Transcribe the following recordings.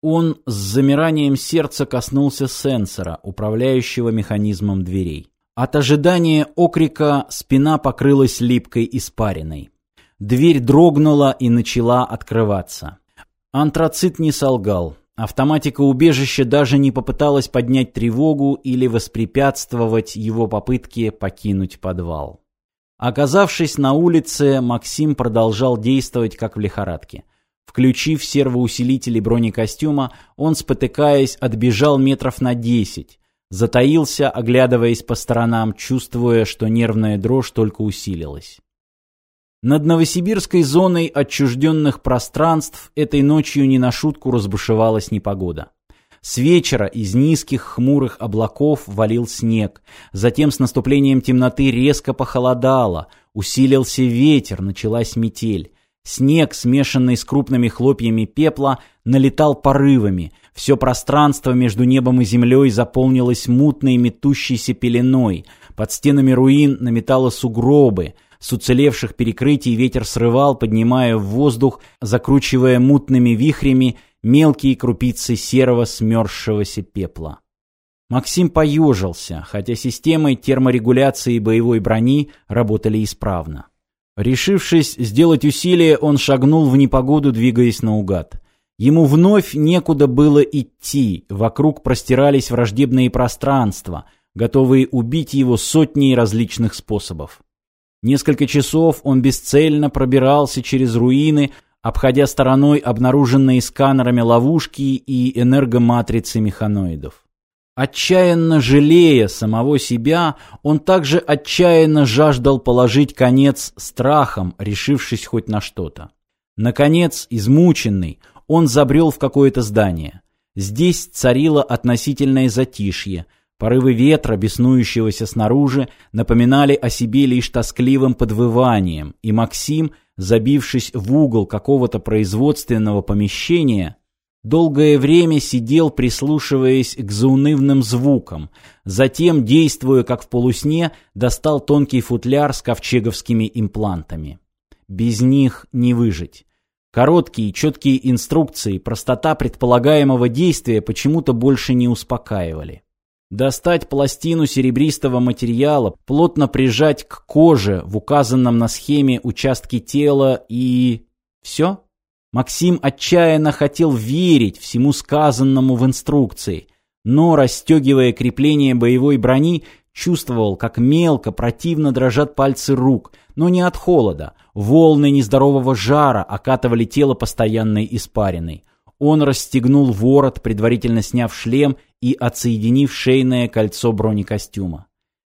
Он с замиранием сердца коснулся сенсора, управляющего механизмом дверей. От ожидания окрика спина покрылась липкой испариной. Дверь дрогнула и начала открываться. Антрацит не солгал. Автоматика убежища даже не попыталась поднять тревогу или воспрепятствовать его попытке покинуть подвал. Оказавшись на улице, Максим продолжал действовать как в лихорадке. Включив сервоусилители бронекостюма, он, спотыкаясь, отбежал метров на десять. Затаился, оглядываясь по сторонам, чувствуя, что нервная дрожь только усилилась. Над Новосибирской зоной отчужденных пространств этой ночью не на шутку разбушевалась непогода. С вечера из низких хмурых облаков валил снег. Затем с наступлением темноты резко похолодало. Усилился ветер, началась метель. Снег, смешанный с крупными хлопьями пепла, налетал порывами. Все пространство между небом и землей заполнилось мутной метущейся пеленой. Под стенами руин наметало сугробы. С уцелевших перекрытий ветер срывал, поднимая в воздух, закручивая мутными вихрями мелкие крупицы серого смерзшегося пепла. Максим поежился, хотя системы терморегуляции боевой брони работали исправно. Решившись сделать усилие, он шагнул в непогоду, двигаясь наугад. Ему вновь некуда было идти, вокруг простирались враждебные пространства, готовые убить его сотней различных способов. Несколько часов он бесцельно пробирался через руины, обходя стороной обнаруженные сканерами ловушки и энергоматрицы механоидов. Отчаянно жалея самого себя, он также отчаянно жаждал положить конец страхам, решившись хоть на что-то. Наконец, измученный, он забрел в какое-то здание. Здесь царило относительное затишье. Порывы ветра, беснующегося снаружи, напоминали о себе лишь тоскливым подвыванием, и Максим, забившись в угол какого-то производственного помещения, Долгое время сидел, прислушиваясь к заунывным звукам. Затем, действуя как в полусне, достал тонкий футляр с ковчеговскими имплантами. Без них не выжить. Короткие, четкие инструкции, простота предполагаемого действия почему-то больше не успокаивали. Достать пластину серебристого материала, плотно прижать к коже в указанном на схеме участке тела и... все? Максим отчаянно хотел верить всему сказанному в инструкции, но, расстегивая крепление боевой брони, чувствовал, как мелко, противно дрожат пальцы рук, но не от холода. Волны нездорового жара окатывали тело постоянной испариной. Он расстегнул ворот, предварительно сняв шлем и отсоединив шейное кольцо бронекостюма.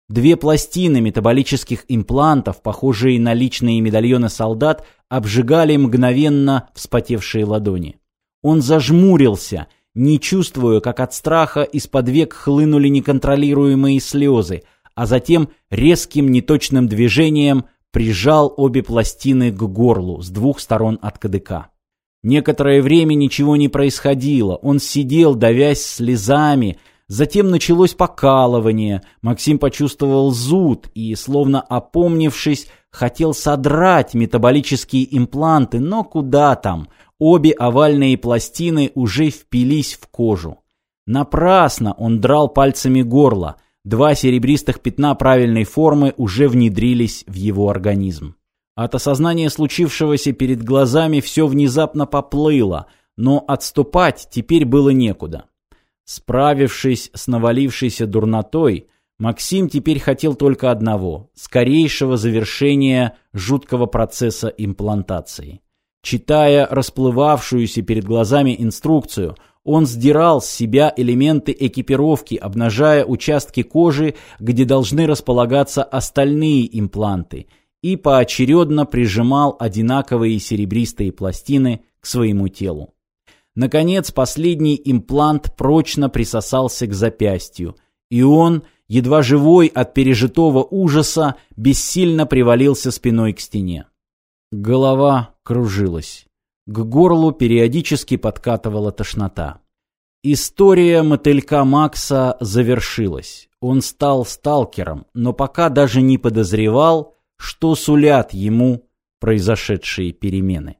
Две пластины метаболических имплантов, похожие на личные медальоны солдат, обжигали мгновенно вспотевшие ладони. Он зажмурился, не чувствуя, как от страха из-под век хлынули неконтролируемые слезы, а затем резким неточным движением прижал обе пластины к горлу с двух сторон от кадыка. Некоторое время ничего не происходило, он сидел, давясь слезами, Затем началось покалывание, Максим почувствовал зуд и, словно опомнившись, хотел содрать метаболические импланты, но куда там, обе овальные пластины уже впились в кожу. Напрасно он драл пальцами горло, два серебристых пятна правильной формы уже внедрились в его организм. От осознания случившегося перед глазами все внезапно поплыло, но отступать теперь было некуда. Справившись с навалившейся дурнотой, Максим теперь хотел только одного – скорейшего завершения жуткого процесса имплантации. Читая расплывавшуюся перед глазами инструкцию, он сдирал с себя элементы экипировки, обнажая участки кожи, где должны располагаться остальные импланты, и поочередно прижимал одинаковые серебристые пластины к своему телу. Наконец, последний имплант прочно присосался к запястью, и он, едва живой от пережитого ужаса, бессильно привалился спиной к стене. Голова кружилась. К горлу периодически подкатывала тошнота. История мотылька Макса завершилась. Он стал сталкером, но пока даже не подозревал, что сулят ему произошедшие перемены.